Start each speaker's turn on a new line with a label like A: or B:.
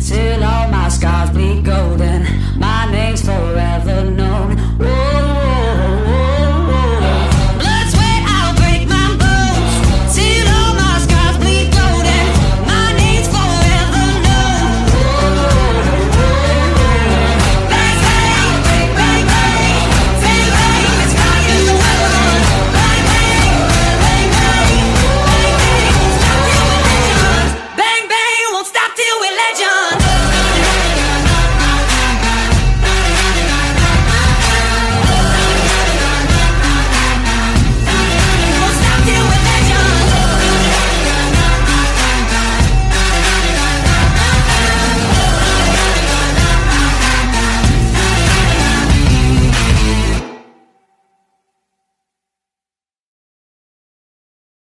A: till all my scars bleed golden. My name's forever.